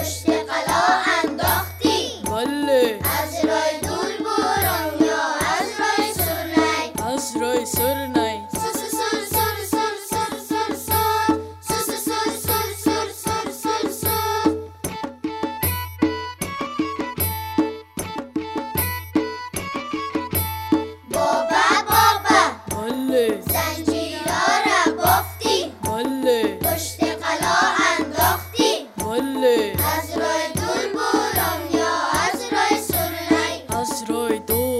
پشت قلا انداختی بله از رای دور برم یا از رای از رای بله rồi tôi.